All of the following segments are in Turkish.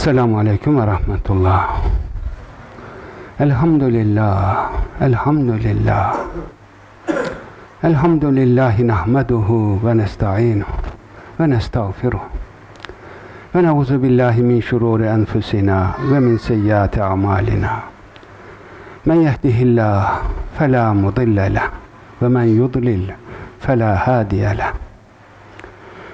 Selamun Aleyküm ve Rahmetullah. Elhamdülillah, elhamdülillah. Elhamdülillahi nahmeduhu ve nesta'inuhu ve nestağfiruh. Ve neuzu billahi min şururi enfusina ve min seyyiati amalina. Men yehdihillah fela mudille leh ve men yudlil fela hadiye.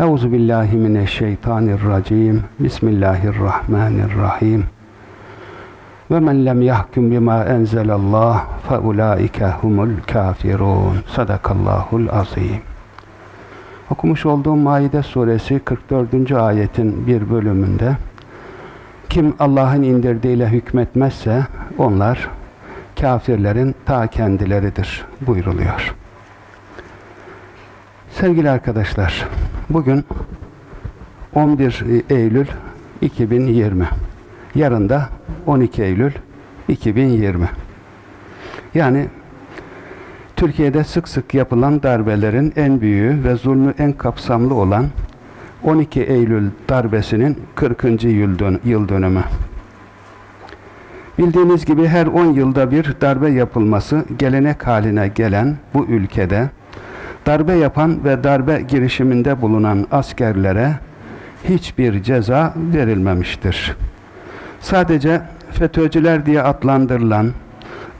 Euzu billahi mineşşeytanirracim. Bismillahirrahmanirrahim. Ve men lem yahkum bima enzelallah fe ulaike humul kafirun. Sadakallahul azim. Okumuş olduğum Maide suresi 44. ayetin bir bölümünde kim Allah'ın indirdiğiyle hükmetmezse onlar kafirlerin ta kendileridir buyruluyor. Sevgili arkadaşlar, bugün 11 Eylül 2020. Yarın da 12 Eylül 2020. Yani Türkiye'de sık sık yapılan darbelerin en büyüğü ve zulmü en kapsamlı olan 12 Eylül darbesinin 40. yıl dönümü. Bildiğiniz gibi her 10 yılda bir darbe yapılması gelenek haline gelen bu ülkede darbe yapan ve darbe girişiminde bulunan askerlere hiçbir ceza verilmemiştir. Sadece FETÖ'cüler diye adlandırılan,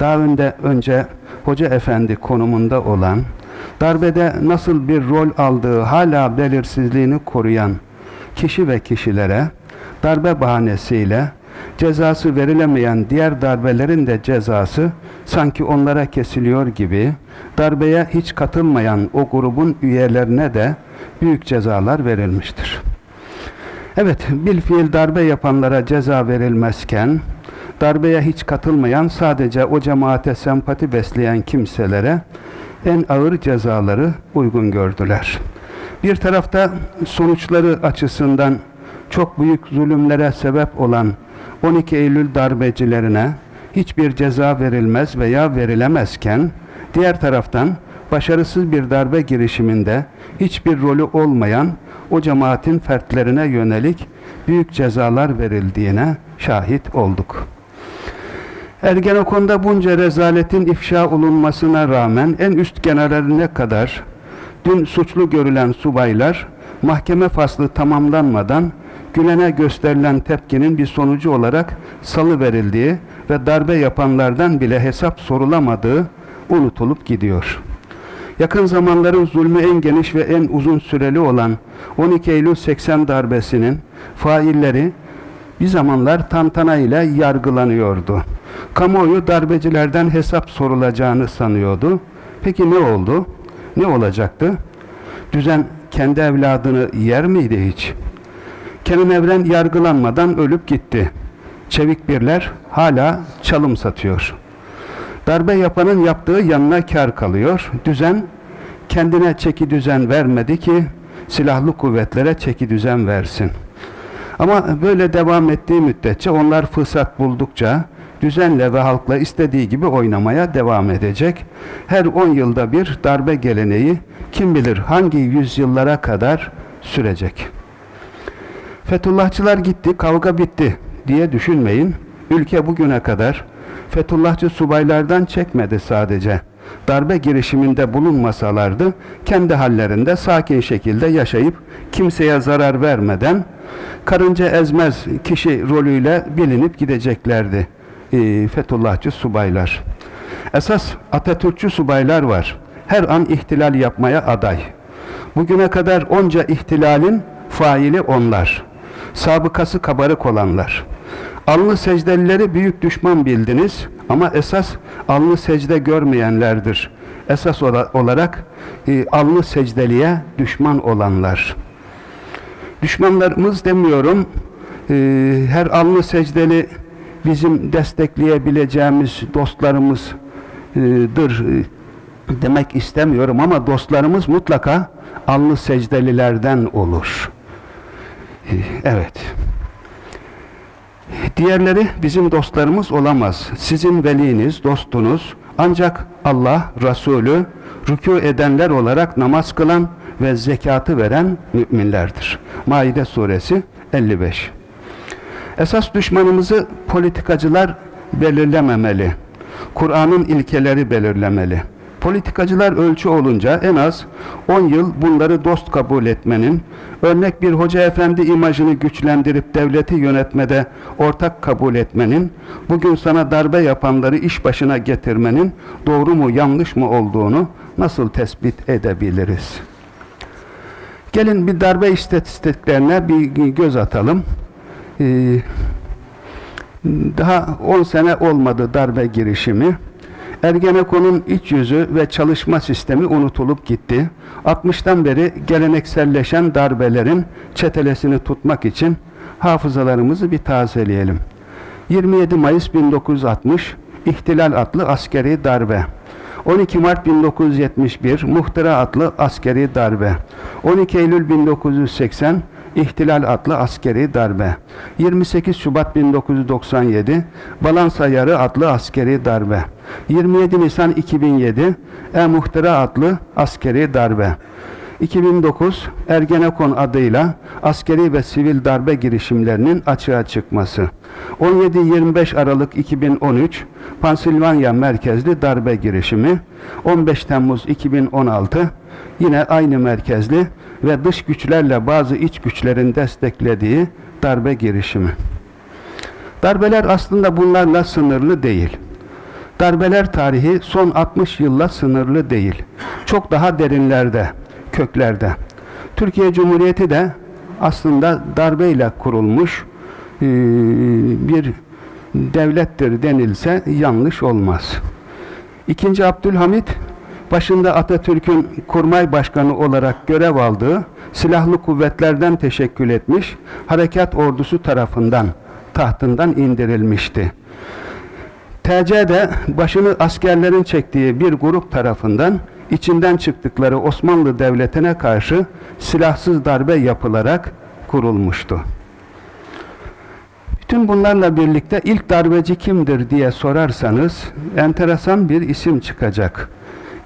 daha önce, önce Hoca Efendi konumunda olan, darbede nasıl bir rol aldığı hala belirsizliğini koruyan kişi ve kişilere darbe bahanesiyle cezası verilemeyen diğer darbelerin de cezası sanki onlara kesiliyor gibi darbeye hiç katılmayan o grubun üyelerine de büyük cezalar verilmiştir. Evet, bil fiil darbe yapanlara ceza verilmezken darbeye hiç katılmayan sadece o cemaate sempati besleyen kimselere en ağır cezaları uygun gördüler. Bir tarafta sonuçları açısından çok büyük zulümlere sebep olan 12 Eylül darbecilerine hiçbir ceza verilmez veya verilemezken diğer taraftan başarısız bir darbe girişiminde hiçbir rolü olmayan o cemaatin fertlerine yönelik büyük cezalar verildiğine şahit olduk. Ergenekon'da bunca rezaletin ifşa olunmasına rağmen en üst generaline kadar dün suçlu görülen subaylar mahkeme faslı tamamlanmadan Gülen'e gösterilen tepkinin bir sonucu olarak salı verildiği ve darbe yapanlardan bile hesap sorulamadığı unutulup gidiyor. Yakın zamanların zulmü en geniş ve en uzun süreli olan 12 Eylül 80 darbesinin failleri bir zamanlar tantana ile yargılanıyordu. Kamuoyu darbecilerden hesap sorulacağını sanıyordu. Peki ne oldu? Ne olacaktı? Düzen kendi evladını yer miydi hiç? Kenan Evren yargılanmadan ölüp gitti. Çevik birler hala çalım satıyor. Darbe yapanın yaptığı yanına kar kalıyor. Düzen kendine çeki düzen vermedi ki silahlı kuvvetlere çeki düzen versin. Ama böyle devam ettiği müddetçe onlar fırsat buldukça düzenle ve halkla istediği gibi oynamaya devam edecek. Her 10 yılda bir darbe geleneği kim bilir hangi yüzyıllara kadar sürecek. Fethullahçılar gitti, kavga bitti diye düşünmeyin. Ülke bugüne kadar Fethullahçı subaylardan çekmedi sadece. Darbe girişiminde bulunmasalardı kendi hallerinde sakin şekilde yaşayıp kimseye zarar vermeden karınca ezmez kişi rolüyle bilinip gideceklerdi e, subaylar. Esas Atatürkçü subaylar var. Her an ihtilal yapmaya aday. Bugüne kadar onca ihtilalin faili onlar. Sabıkası kabarık olanlar. Alnı secdelileri büyük düşman bildiniz ama esas alnı secde görmeyenlerdir. Esas olarak e, alnı secdeliye düşman olanlar. Düşmanlarımız demiyorum, e, her alnı secdeli bizim destekleyebileceğimiz dostlarımız demek istemiyorum ama dostlarımız mutlaka alnı secdelilerden olur. Evet. Diğerleri bizim dostlarımız olamaz. Sizin veliniz, dostunuz ancak Allah, Resulü rükû edenler olarak namaz kılan ve zekatı veren müminlerdir. Maide suresi 55. Esas düşmanımızı politikacılar belirlememeli. Kur'an'ın ilkeleri belirlemeli. Politikacılar ölçü olunca en az 10 yıl bunları dost kabul etmenin, örnek bir hoca efendi imajını güçlendirip devleti yönetmede ortak kabul etmenin, bugün sana darbe yapanları iş başına getirmenin doğru mu yanlış mı olduğunu nasıl tespit edebiliriz? Gelin bir darbe istatistiklerine bir göz atalım. Ee, daha 10 sene olmadı darbe girişimi. Ergenekon'un iç yüzü ve çalışma sistemi unutulup gitti. 60'tan beri gelenekselleşen darbelerin çetelesini tutmak için hafızalarımızı bir tazeleyelim. 27 Mayıs 1960 İhtilal adlı askeri darbe. 12 Mart 1971 Muhtıra adlı askeri darbe. 12 Eylül 1980 İhtilal adlı askeri darbe. 28 Şubat 1997 Balans Ayarı adlı askeri darbe. 27 Nisan 2007 E-Muhtıra adlı askeri darbe. 2009 Ergenekon adıyla askeri ve sivil darbe girişimlerinin açığa çıkması. 17-25 Aralık 2013 Pansilvanya merkezli darbe girişimi. 15 Temmuz 2016 yine aynı merkezli ve dış güçlerle bazı iç güçlerin desteklediği darbe girişimi. Darbeler aslında bunlarla sınırlı değil. Darbeler tarihi son 60 yılla sınırlı değil. Çok daha derinlerde, köklerde. Türkiye Cumhuriyeti de aslında darbeyle kurulmuş bir devlettir denilse yanlış olmaz. İkinci Abdülhamit başında Atatürk'ün kurmay başkanı olarak görev aldığı silahlı kuvvetlerden teşekkül etmiş, harekat ordusu tarafından tahtından indirilmişti. TC'de başını askerlerin çektiği bir grup tarafından içinden çıktıkları Osmanlı Devleti'ne karşı silahsız darbe yapılarak kurulmuştu. Bütün bunlarla birlikte ilk darbeci kimdir diye sorarsanız enteresan bir isim çıkacak.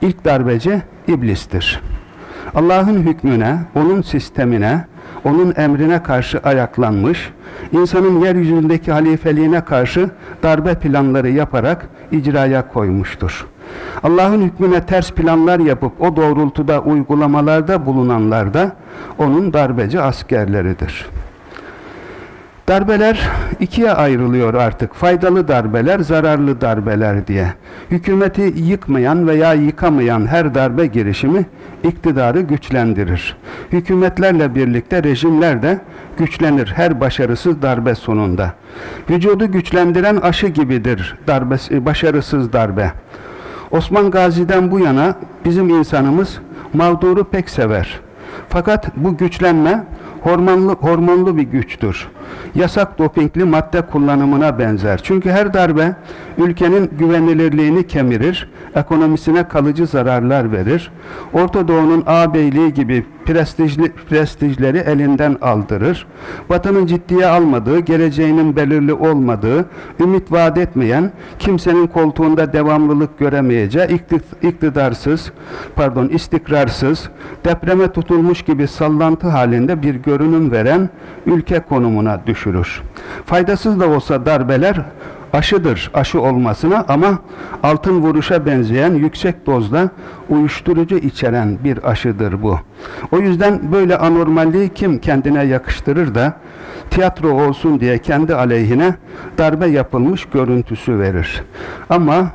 İlk darbeci iblistir. Allah'ın hükmüne, onun sistemine, onun emrine karşı ayaklanmış, insanın yeryüzündeki halifeliğine karşı darbe planları yaparak icraya koymuştur. Allah'ın hükmüne ters planlar yapıp o doğrultuda uygulamalarda bulunanlar da onun darbeci askerleridir. Darbeler ikiye ayrılıyor artık. Faydalı darbeler, zararlı darbeler diye. Hükümeti yıkmayan veya yıkamayan her darbe girişimi iktidarı güçlendirir. Hükümetlerle birlikte rejimler de güçlenir her başarısız darbe sonunda. Vücudu güçlendiren aşı gibidir darbe, başarısız darbe. Osman Gazi'den bu yana bizim insanımız mağduru pek sever. Fakat bu güçlenme hormonlu, hormonlu bir güçtür. Yasak dopingli madde kullanımına benzer. Çünkü her darbe ülkenin güvenilirliğini kemirir, ekonomisine kalıcı zararlar verir. Orta Doğu'nun ağabeyliği gibi prestijli, prestijleri elinden aldırır. Batı'nın ciddiye almadığı, geleceğinin belirli olmadığı, ümit vaat etmeyen, kimsenin koltuğunda devamlılık göremeyeceği, iktidarsız, pardon istikrarsız, depreme tutulmuş gibi sallantı halinde bir görünüm veren ülke konumuna düşürür. Faydasız da olsa darbeler aşıdır aşı olmasına ama altın vuruşa benzeyen yüksek dozda uyuşturucu içeren bir aşıdır bu. O yüzden böyle anormalliği kim kendine yakıştırır da tiyatro olsun diye kendi aleyhine darbe yapılmış görüntüsü verir. Ama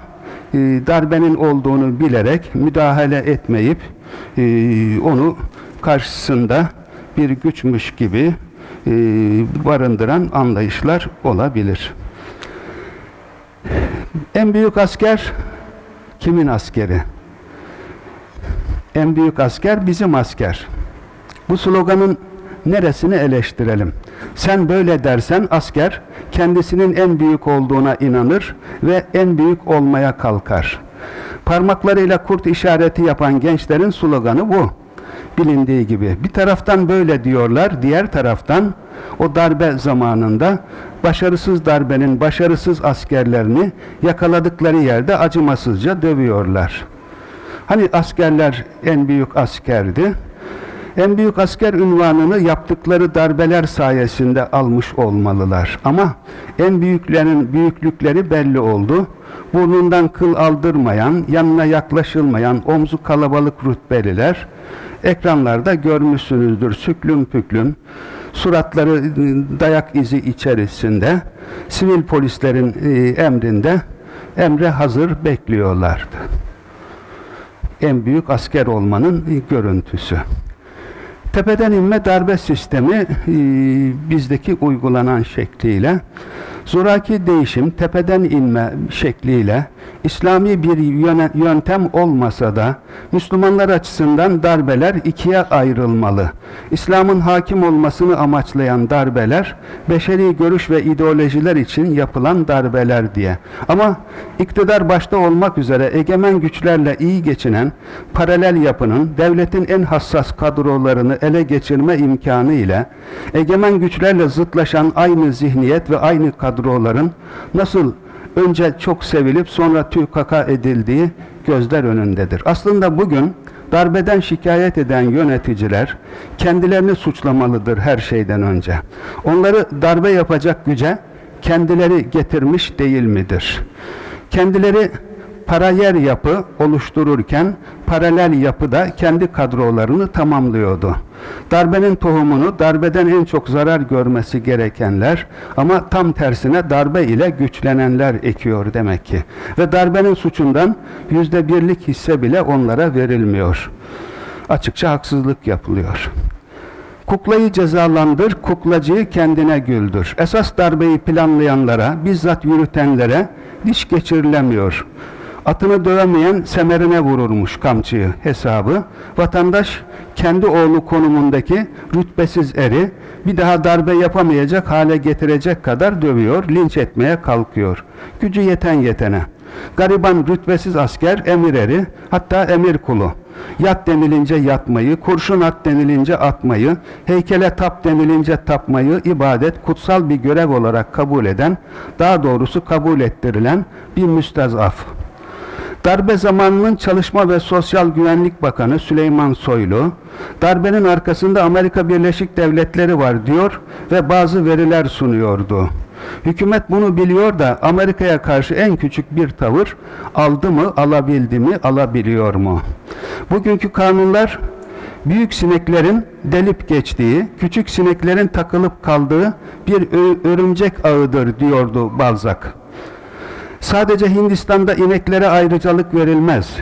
e, darbenin olduğunu bilerek müdahale etmeyip e, onu karşısında bir güçmüş gibi e, barındıran anlayışlar olabilir. En büyük asker kimin askeri? En büyük asker bizim asker. Bu sloganın neresini eleştirelim? Sen böyle dersen asker kendisinin en büyük olduğuna inanır ve en büyük olmaya kalkar. Parmaklarıyla kurt işareti yapan gençlerin sloganı bu. Bilindiği gibi. Bir taraftan böyle diyorlar, diğer taraftan o darbe zamanında başarısız darbenin başarısız askerlerini yakaladıkları yerde acımasızca dövüyorlar. Hani askerler en büyük askerdi. En büyük asker ünvanını yaptıkları darbeler sayesinde almış olmalılar. Ama en büyüklerin büyüklükleri belli oldu. Burnundan kıl aldırmayan, yanına yaklaşılmayan omzu kalabalık rütbeliler ekranlarda görmüşsünüzdür süklüm püklüm suratları ıı, dayak izi içerisinde sivil polislerin ıı, emrinde emre hazır bekliyorlardı. En büyük asker olmanın ıı, görüntüsü. Tepeden inme darbe sistemi bizdeki uygulanan şekliyle zoraki değişim tepeden inme şekliyle İslami bir yöntem olmasa da Müslümanlar açısından darbeler ikiye ayrılmalı. İslam'ın hakim olmasını amaçlayan darbeler, beşeri görüş ve ideolojiler için yapılan darbeler diye. Ama iktidar başta olmak üzere egemen güçlerle iyi geçinen paralel yapının devletin en hassas kadrolarını ele geçirme imkanı ile egemen güçlerle zıtlaşan aynı zihniyet ve aynı kadroların nasıl önce çok sevilip sonra tüykaka edildiği gözler önündedir. Aslında bugün darbeden şikayet eden yöneticiler kendilerini suçlamalıdır her şeyden önce. Onları darbe yapacak güce kendileri getirmiş değil midir? Kendileri parayer yapı oluştururken paralel yapıda kendi kadrolarını tamamlıyordu. Darbenin tohumunu darbeden en çok zarar görmesi gerekenler ama tam tersine darbe ile güçlenenler ekiyor demek ki. Ve darbenin suçundan yüzde birlik hisse bile onlara verilmiyor. Açıkça haksızlık yapılıyor. Kuklayı cezalandır, kuklacıyı kendine güldür. Esas darbeyi planlayanlara, bizzat yürütenlere diş geçirilemiyor. Atını dövemeyen semerine vururmuş kamçıyı hesabı. Vatandaş kendi oğlu konumundaki rütbesiz eri bir daha darbe yapamayacak hale getirecek kadar dövüyor, linç etmeye kalkıyor. Gücü yeten yetene. Gariban rütbesiz asker emir eri, hatta emir kulu. Yat denilince yatmayı, kurşun at denilince atmayı, heykele tap denilince tapmayı ibadet, kutsal bir görev olarak kabul eden, daha doğrusu kabul ettirilen bir müstezaf. Darbe zamanının Çalışma ve Sosyal Güvenlik Bakanı Süleyman Soylu, darbenin arkasında Amerika Birleşik Devletleri var diyor ve bazı veriler sunuyordu. Hükümet bunu biliyor da Amerika'ya karşı en küçük bir tavır aldı mı, alabildi mi, alabiliyor mu? Bugünkü kanunlar büyük sineklerin delip geçtiği, küçük sineklerin takılıp kaldığı bir örümcek ağıdır diyordu Balzac. Sadece Hindistan'da ineklere ayrıcalık verilmez.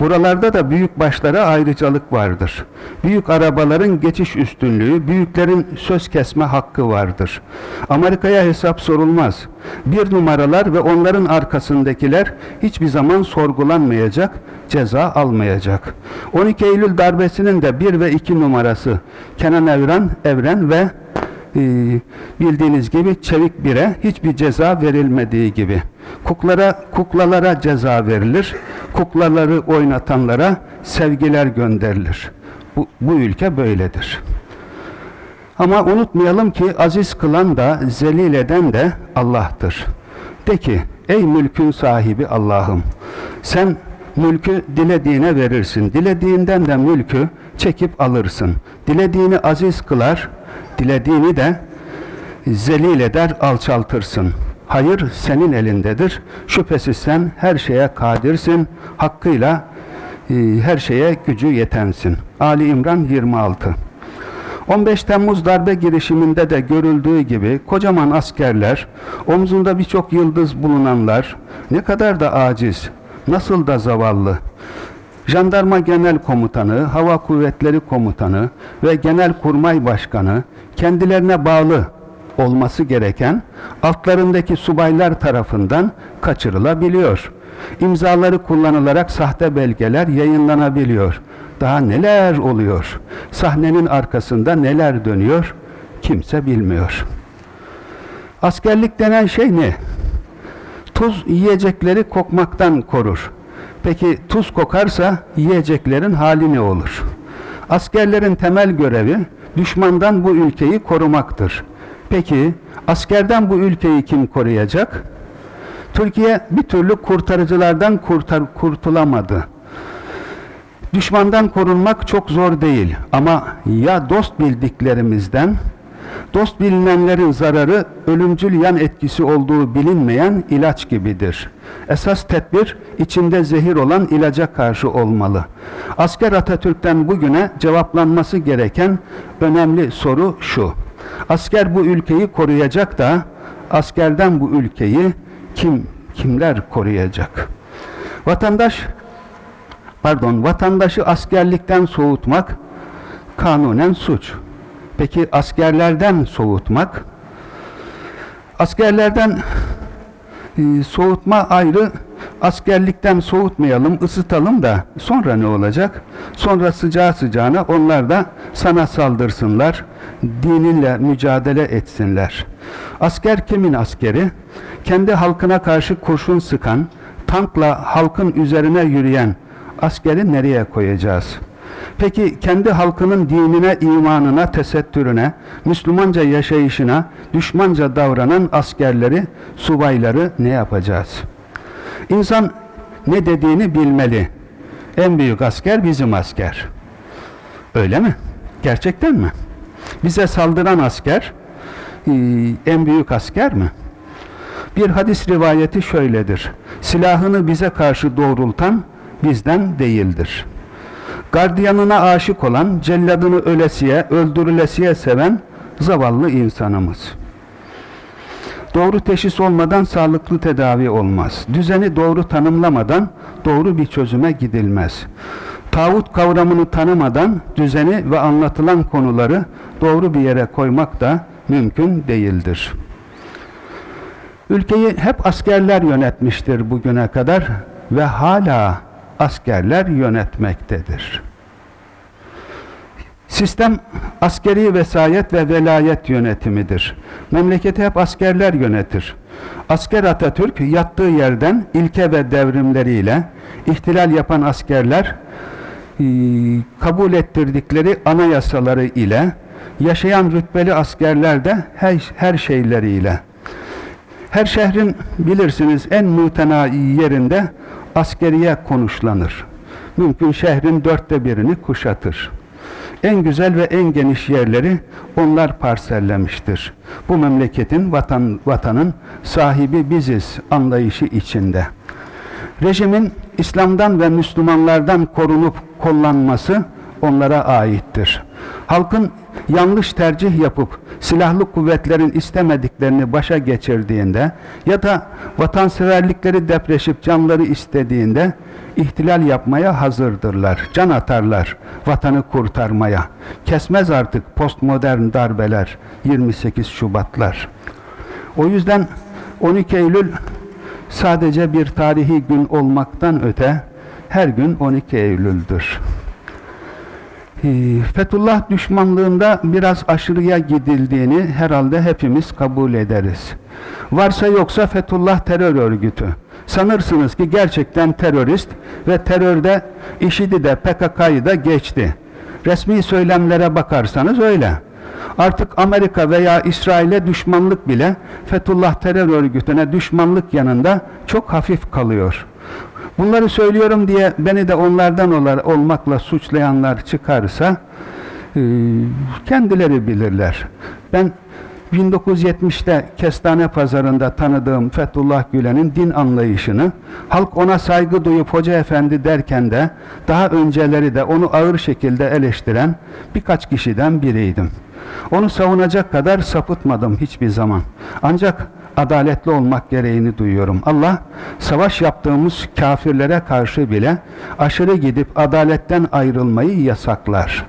Buralarda da büyük başlara ayrıcalık vardır. Büyük arabaların geçiş üstünlüğü, büyüklerin söz kesme hakkı vardır. Amerika'ya hesap sorulmaz. Bir numaralar ve onların arkasındakiler hiçbir zaman sorgulanmayacak, ceza almayacak. 12 Eylül darbesinin de 1 ve 2 numarası Kenan Evren, Evren ve e, bildiğiniz gibi çevik bire hiçbir ceza verilmediği gibi. Kuklara, kuklalara ceza verilir. Kuklaları oynatanlara sevgiler gönderilir. Bu, bu ülke böyledir. Ama unutmayalım ki aziz kılan da zelil eden de Allah'tır. De ki ey mülkün sahibi Allah'ım sen mülkü dilediğine verirsin. Dilediğinden de mülkü çekip alırsın. Dilediğini aziz kılar, dilediğini de zelil eder, alçaltırsın. Hayır senin elindedir. Şüphesiz sen her şeye kadirsin. Hakkıyla e, her şeye gücü yetensin. Ali İmran 26 15 Temmuz darbe girişiminde de görüldüğü gibi kocaman askerler, omzunda birçok yıldız bulunanlar ne kadar da aciz, nasıl da zavallı. Jandarma Genel Komutanı, Hava Kuvvetleri Komutanı ve Genel Kurmay Başkanı kendilerine bağlı olması gereken altlarındaki subaylar tarafından kaçırılabiliyor. İmzaları kullanılarak sahte belgeler yayınlanabiliyor. Daha neler oluyor? Sahnenin arkasında neler dönüyor? Kimse bilmiyor. Askerlik denen şey ne? Tuz yiyecekleri kokmaktan korur. Peki tuz kokarsa yiyeceklerin hali ne olur? Askerlerin temel görevi düşmandan bu ülkeyi korumaktır. Peki askerden bu ülkeyi kim koruyacak? Türkiye bir türlü kurtarıcılardan kurtar, kurtulamadı. Düşmandan korunmak çok zor değil ama ya dost bildiklerimizden dost bilinenlerin zararı ölümcül yan etkisi olduğu bilinmeyen ilaç gibidir. Esas tedbir içinde zehir olan ilaca karşı olmalı. Asker Atatürk'ten bugüne cevaplanması gereken önemli soru şu. Asker bu ülkeyi koruyacak da askerden bu ülkeyi kim kimler koruyacak? Vatandaş pardon vatandaşı askerlikten soğutmak kanunen suç. Peki askerlerden soğutmak askerlerden e, soğutma ayrı askerlikten soğutmayalım, ısıtalım da sonra ne olacak? Sonra sıcağı sıcağına onlar da sana saldırsınlar, dininle mücadele etsinler. Asker kimin askeri? Kendi halkına karşı kurşun sıkan, tankla halkın üzerine yürüyen askeri nereye koyacağız? Peki kendi halkının dinine, imanına, tesettürüne, Müslümanca yaşayışına, düşmanca davranan askerleri, subayları ne yapacağız? İnsan ne dediğini bilmeli. En büyük asker bizim asker. Öyle mi? Gerçekten mi? Bize saldıran asker e, en büyük asker mi? Bir hadis rivayeti şöyledir. Silahını bize karşı doğrultan bizden değildir. Gardiyanına aşık olan, celladını ölesiye, öldürülesiye seven zavallı insanımız. Doğru teşhis olmadan sağlıklı tedavi olmaz. Düzeni doğru tanımlamadan doğru bir çözüme gidilmez. Tağut kavramını tanımadan düzeni ve anlatılan konuları doğru bir yere koymak da mümkün değildir. Ülkeyi hep askerler yönetmiştir bugüne kadar ve hala askerler yönetmektedir. Sistem askeri vesayet ve velayet yönetimidir. Memleketi hep askerler yönetir. Asker Atatürk yattığı yerden ilke ve devrimleriyle ihtilal yapan askerler e, kabul ettirdikleri anayasaları ile yaşayan rütbeli askerler de her, her şeyleriyle her şehrin bilirsiniz en mutena yerinde askeriye konuşlanır. Mümkün şehrin dörtte birini kuşatır. En güzel ve en geniş yerleri onlar parsellemiştir. Bu memleketin, vatan, vatanın sahibi biziz anlayışı içinde. Rejimin İslam'dan ve Müslümanlardan korunup kullanması onlara aittir. Halkın yanlış tercih yapıp silahlı kuvvetlerin istemediklerini başa geçirdiğinde ya da vatanseverlikleri depreşip canları istediğinde ihtilal yapmaya hazırdırlar. Can atarlar vatanı kurtarmaya. Kesmez artık postmodern darbeler 28 Şubatlar. O yüzden 12 Eylül sadece bir tarihi gün olmaktan öte her gün 12 Eylül'dür. Ee, Fethullah düşmanlığında biraz aşırıya gidildiğini herhalde hepimiz kabul ederiz. Varsa yoksa Fethullah terör örgütü. Sanırsınız ki gerçekten terörist ve terörde IŞİD'i de PKK'yı da geçti. Resmi söylemlere bakarsanız öyle. Artık Amerika veya İsrail'e düşmanlık bile Fethullah terör örgütüne düşmanlık yanında çok hafif kalıyor. Bunları söylüyorum diye beni de onlardan olmakla suçlayanlar çıkarsa e, kendileri bilirler. Ben 1970'te Kestane Pazarı'nda tanıdığım Fethullah Gülen'in din anlayışını, halk ona saygı duyup Hoca Efendi derken de daha önceleri de onu ağır şekilde eleştiren birkaç kişiden biriydim. Onu savunacak kadar sapıtmadım hiçbir zaman. Ancak adaletli olmak gereğini duyuyorum. Allah savaş yaptığımız kafirlere karşı bile aşırı gidip adaletten ayrılmayı yasaklar.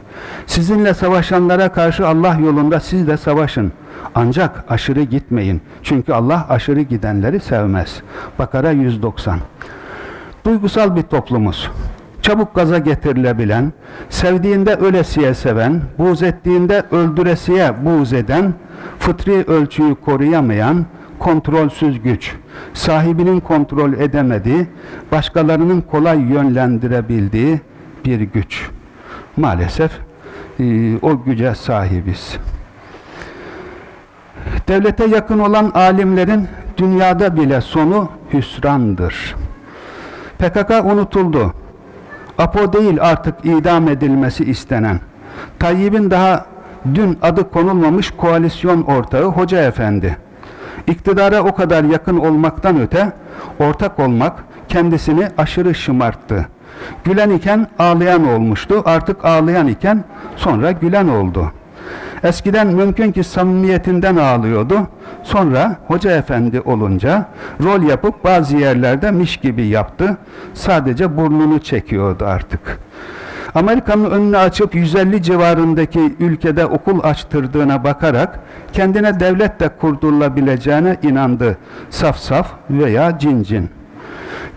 Sizinle savaşanlara karşı Allah yolunda siz de savaşın. Ancak aşırı gitmeyin. Çünkü Allah aşırı gidenleri sevmez. Bakara 190. Duygusal bir toplumuz. Çabuk gaza getirilebilen, sevdiğinde ölesiye seven, buğz ettiğinde öldüresiye buğz eden, fıtri ölçüyü koruyamayan, kontrolsüz güç, sahibinin kontrol edemediği, başkalarının kolay yönlendirebildiği bir güç. Maalesef e, o güce sahibiz. Devlete yakın olan alimlerin dünyada bile sonu hüsrandır. PKK unutuldu. APO değil artık idam edilmesi istenen. Tayyip'in daha dün adı konulmamış koalisyon ortağı Hoca Efendi. İktidara o kadar yakın olmaktan öte ortak olmak kendisini aşırı şımarttı. Gülen iken ağlayan olmuştu. Artık ağlayan iken sonra gülen oldu. Eskiden mümkün ki samimiyetinden ağlıyordu. Sonra hoca efendi olunca rol yapıp bazı yerlerde miş gibi yaptı. Sadece burnunu çekiyordu artık. Amerika'nın önünü açıp 150 civarındaki ülkede okul açtırdığına bakarak kendine devlet de kurdurulabileceğine inandı. Saf saf veya cin cin.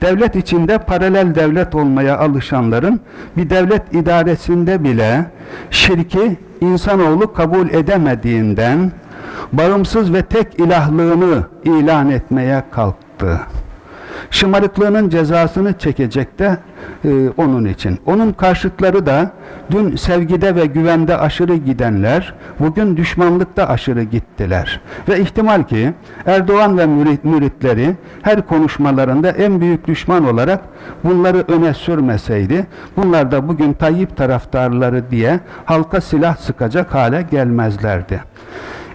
Devlet içinde paralel devlet olmaya alışanların bir devlet idaresinde bile şirki insanoğlu kabul edemediğinden bağımsız ve tek ilahlığını ilan etmeye kalktı. Şımarıklığının cezasını çekecek de e, onun için. Onun karşıtları da dün sevgide ve güvende aşırı gidenler bugün düşmanlıkta aşırı gittiler. Ve ihtimal ki Erdoğan ve mürit, müritleri her konuşmalarında en büyük düşman olarak bunları öne sürmeseydi bunlar da bugün Tayyip taraftarları diye halka silah sıkacak hale gelmezlerdi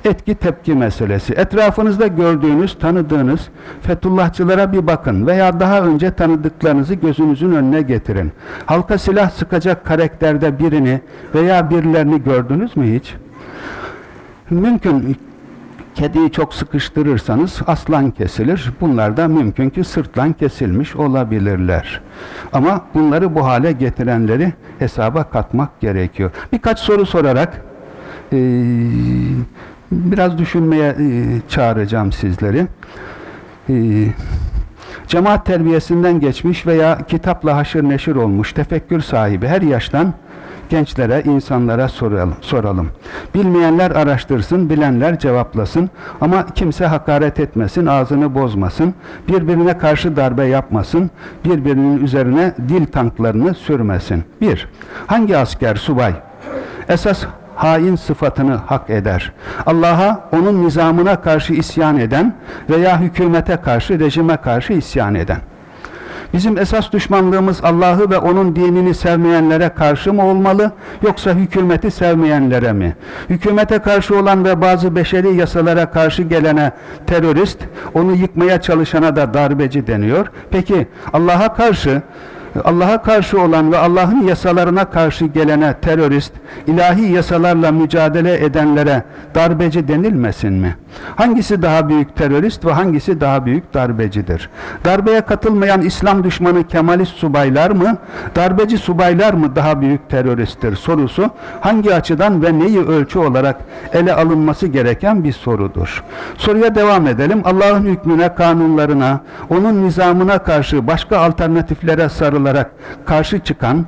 etki tepki meselesi. Etrafınızda gördüğünüz, tanıdığınız Fethullahçılara bir bakın veya daha önce tanıdıklarınızı gözünüzün önüne getirin. Halka silah sıkacak karakterde birini veya birilerini gördünüz mü hiç? Mümkün kediyi çok sıkıştırırsanız aslan kesilir. Bunlar da mümkün ki sırtlan kesilmiş olabilirler. Ama bunları bu hale getirenleri hesaba katmak gerekiyor. Birkaç soru sorarak biraz düşünmeye e, çağıracağım sizleri. E, cemaat terbiyesinden geçmiş veya kitapla haşır neşir olmuş tefekkür sahibi her yaştan gençlere, insanlara soralım. soralım. Bilmeyenler araştırsın, bilenler cevaplasın ama kimse hakaret etmesin, ağzını bozmasın, birbirine karşı darbe yapmasın, birbirinin üzerine dil tanklarını sürmesin. Bir, hangi asker, subay esas hain sıfatını hak eder. Allah'a, onun nizamına karşı isyan eden veya hükümete karşı, rejime karşı isyan eden. Bizim esas düşmanlığımız Allah'ı ve onun dinini sevmeyenlere karşı mı olmalı yoksa hükümeti sevmeyenlere mi? Hükümete karşı olan ve bazı beşeri yasalara karşı gelene terörist, onu yıkmaya çalışana da darbeci deniyor. Peki Allah'a karşı Allah'a karşı olan ve Allah'ın yasalarına karşı gelene terörist, ilahi yasalarla mücadele edenlere darbeci denilmesin mi? Hangisi daha büyük terörist ve hangisi daha büyük darbecidir? Darbeye katılmayan İslam düşmanı Kemalist subaylar mı, darbeci subaylar mı daha büyük teröristtir sorusu hangi açıdan ve neyi ölçü olarak ele alınması gereken bir sorudur. Soruya devam edelim. Allah'ın hükmüne, kanunlarına, onun nizamına karşı başka alternatiflere sarılarak karşı çıkan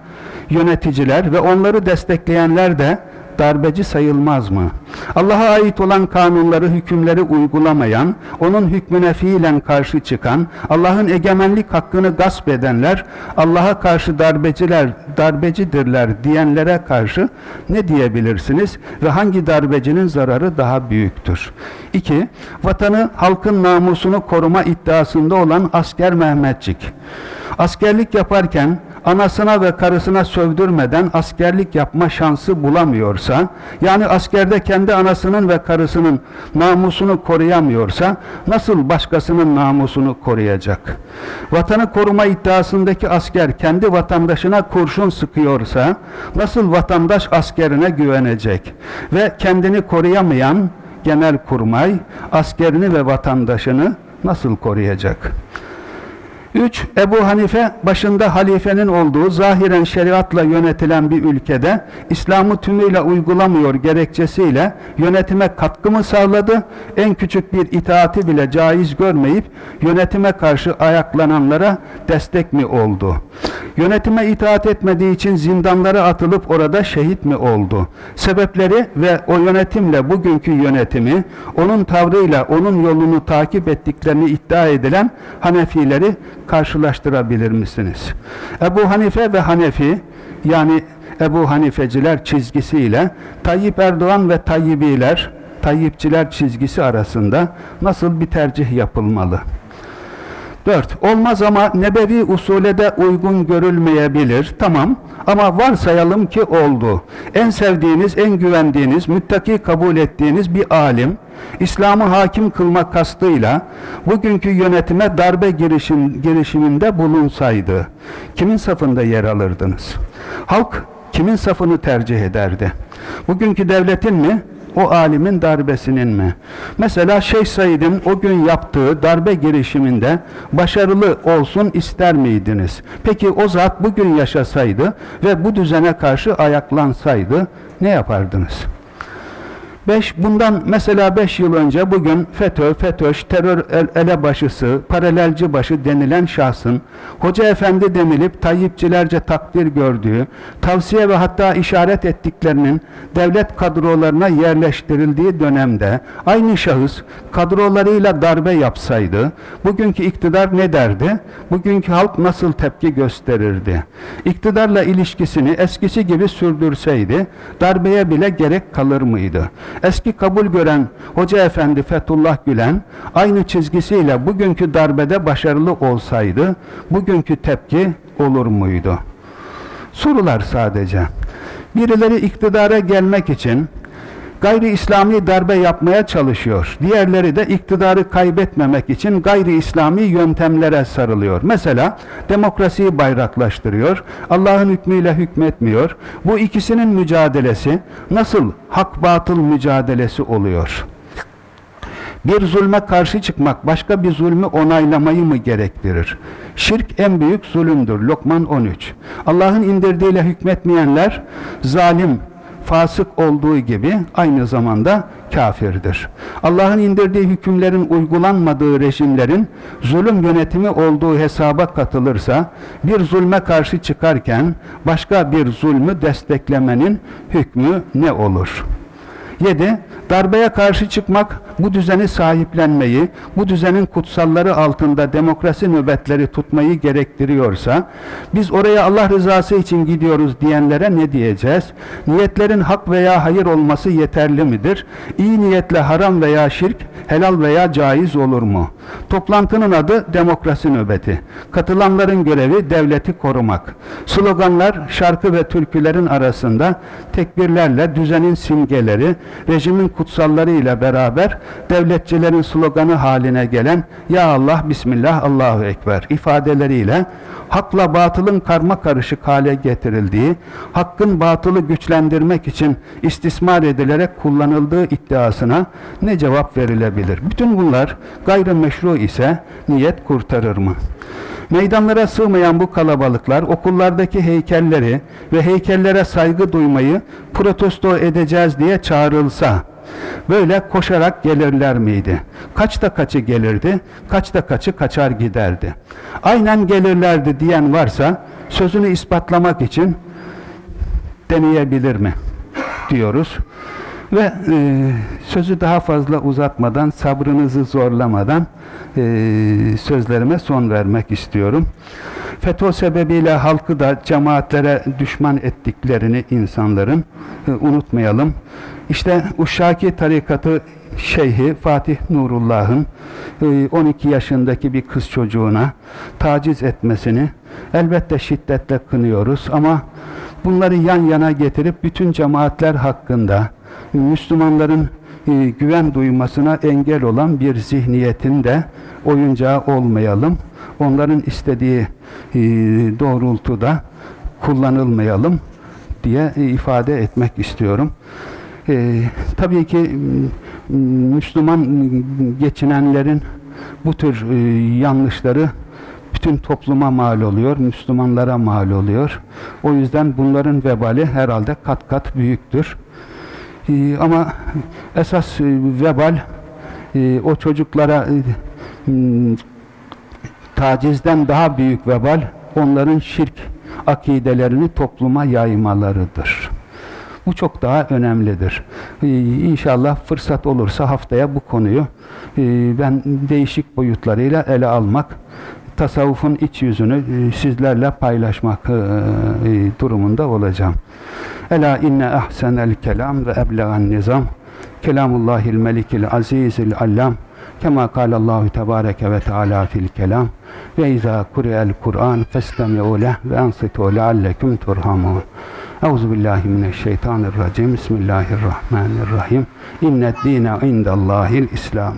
yöneticiler ve onları destekleyenler de darbeci sayılmaz mı? Allah'a ait olan kanunları, hükümleri uygulamayan, onun hükmüne fiilen karşı çıkan, Allah'ın egemenlik hakkını gasp edenler, Allah'a karşı darbeciler, darbecidirler diyenlere karşı ne diyebilirsiniz ve hangi darbecinin zararı daha büyüktür? 2. Vatanı, halkın namusunu koruma iddiasında olan asker Mehmetçik. Askerlik yaparken anasına ve karısına sövdürmeden askerlik yapma şansı bulamıyorsa, yani askerde kendi anasının ve karısının namusunu koruyamıyorsa, nasıl başkasının namusunu koruyacak? Vatanı koruma iddiasındaki asker kendi vatandaşına kurşun sıkıyorsa, nasıl vatandaş askerine güvenecek? Ve kendini koruyamayan genel kurmay, askerini ve vatandaşını nasıl koruyacak? Üç, Ebu Hanife başında halifenin olduğu zahiren şeriatla yönetilen bir ülkede İslam'ı tümüyle uygulamıyor gerekçesiyle yönetime katkı mı sağladı? En küçük bir itaati bile caiz görmeyip yönetime karşı ayaklananlara destek mi oldu? Yönetime itaat etmediği için zindanlara atılıp orada şehit mi oldu? Sebepleri ve o yönetimle bugünkü yönetimi, onun tavrıyla onun yolunu takip ettiklerini iddia edilen Hanefileri karşılaştırabilir misiniz? Ebu Hanife ve Hanefi yani Ebu Hanifeciler çizgisiyle Tayyip Erdoğan ve Tayyibiler, Tayyipçiler çizgisi arasında nasıl bir tercih yapılmalı? 4. Olmaz ama nebevi usule de uygun görülmeyebilir. Tamam ama varsayalım ki oldu. En sevdiğiniz, en güvendiğiniz, müttaki kabul ettiğiniz bir alim, İslam'ı hakim kılmak kastıyla bugünkü yönetime darbe girişim, girişiminde bulunsaydı, kimin safında yer alırdınız? Halk kimin safını tercih ederdi? Bugünkü devletin mi, o alimin darbesinin mi? Mesela Şeyh Said'in o gün yaptığı darbe girişiminde başarılı olsun ister miydiniz? Peki o zat bugün yaşasaydı ve bu düzene karşı ayaklansaydı ne yapardınız? 5. Bundan mesela 5 yıl önce bugün FETÖ, FETÖş, terör elebaşısı, paralelci başı denilen şahsın Hoca Efendi denilip Tayyipçilerce takdir gördüğü, tavsiye ve hatta işaret ettiklerinin devlet kadrolarına yerleştirildiği dönemde aynı şahıs kadrolarıyla darbe yapsaydı, bugünkü iktidar ne derdi? Bugünkü halk nasıl tepki gösterirdi? İktidarla ilişkisini eskisi gibi sürdürseydi, darbeye bile gerek kalır mıydı? Eski kabul gören Hoca Efendi Fethullah Gülen aynı çizgisiyle bugünkü darbede başarılı olsaydı bugünkü tepki olur muydu? Sorular sadece. Birileri iktidara gelmek için gayri İslami darbe yapmaya çalışıyor. Diğerleri de iktidarı kaybetmemek için gayri İslami yöntemlere sarılıyor. Mesela demokrasiyi bayraklaştırıyor. Allah'ın hükmüyle hükmetmiyor. Bu ikisinin mücadelesi nasıl hak batıl mücadelesi oluyor? Bir zulme karşı çıkmak başka bir zulmü onaylamayı mı gerektirir? Şirk en büyük zulümdür. Lokman 13. Allah'ın indirdiğiyle hükmetmeyenler zalim, fasık olduğu gibi aynı zamanda kafirdir. Allah'ın indirdiği hükümlerin uygulanmadığı rejimlerin zulüm yönetimi olduğu hesaba katılırsa bir zulme karşı çıkarken başka bir zulmü desteklemenin hükmü ne olur? 7. Darbeye karşı çıkmak, bu düzeni sahiplenmeyi, bu düzenin kutsalları altında demokrasi nöbetleri tutmayı gerektiriyorsa, biz oraya Allah rızası için gidiyoruz diyenlere ne diyeceğiz? Niyetlerin hak veya hayır olması yeterli midir? İyi niyetle haram veya şirk, helal veya caiz olur mu? Toplantının adı demokrasi nöbeti. Katılanların görevi devleti korumak. Sloganlar, şarkı ve türkülerin arasında tekbirlerle düzenin simgeleri, rejimin kutsalları ile beraber devletçilerin sloganı haline gelen Ya Allah, Bismillah, Allahu Ekber ifadeleriyle hakla batılın karma karışık hale getirildiği, hakkın batılı güçlendirmek için istismar edilerek kullanıldığı iddiasına ne cevap verilebilir? Bütün bunlar gayrimeşru ise niyet kurtarır mı? Meydanlara sığmayan bu kalabalıklar okullardaki heykelleri ve heykellere saygı duymayı protesto edeceğiz diye çağrılsa böyle koşarak gelirler miydi? Kaçta kaçı gelirdi, kaçta kaçı kaçar giderdi. Aynen gelirlerdi diyen varsa sözünü ispatlamak için deneyebilir mi? diyoruz. Ve e, sözü daha fazla uzatmadan, sabrınızı zorlamadan e, sözlerime son vermek istiyorum. FETÖ sebebiyle halkı da cemaatlere düşman ettiklerini insanların e, unutmayalım. İşte Uşşaki tarikatı şeyhi Fatih Nurullah'ın 12 e, yaşındaki bir kız çocuğuna taciz etmesini elbette şiddetle kınıyoruz ama bunları yan yana getirip bütün cemaatler hakkında Müslümanların e, güven duymasına engel olan bir zihniyetin de oyuncağı olmayalım. Onların istediği e, doğrultuda kullanılmayalım diye e, ifade etmek istiyorum. Tabii ki Müslüman geçinenlerin bu tür yanlışları bütün topluma mal oluyor, Müslümanlara mal oluyor. O yüzden bunların vebali herhalde kat kat büyüktür. Ee, ama esas e, vebal e, o çocuklara e, tacizden daha büyük vebal onların şirk akidelerini topluma yaymalarıdır. Bu çok daha önemlidir. Ee, İnşallah fırsat olursa haftaya bu konuyu ben değişik boyutlarıyla ele almak, tasavvufun iç yüzünü sizlerle paylaşmak durumunda olacağım. Ela inne ahsenel kelam ve eblegan nizam. Kelamullahil melikil azizil allam. Kema kâlallahu tebâreke ve teâlâ fil kelam. Ve izâ kuri'el Kur'an festemi'u leh ve ansitû leallekum turhamun Euzu billahi mineşşeytanirracim Bismillahirrahmanirrahim İnned dîne indellâhil İslam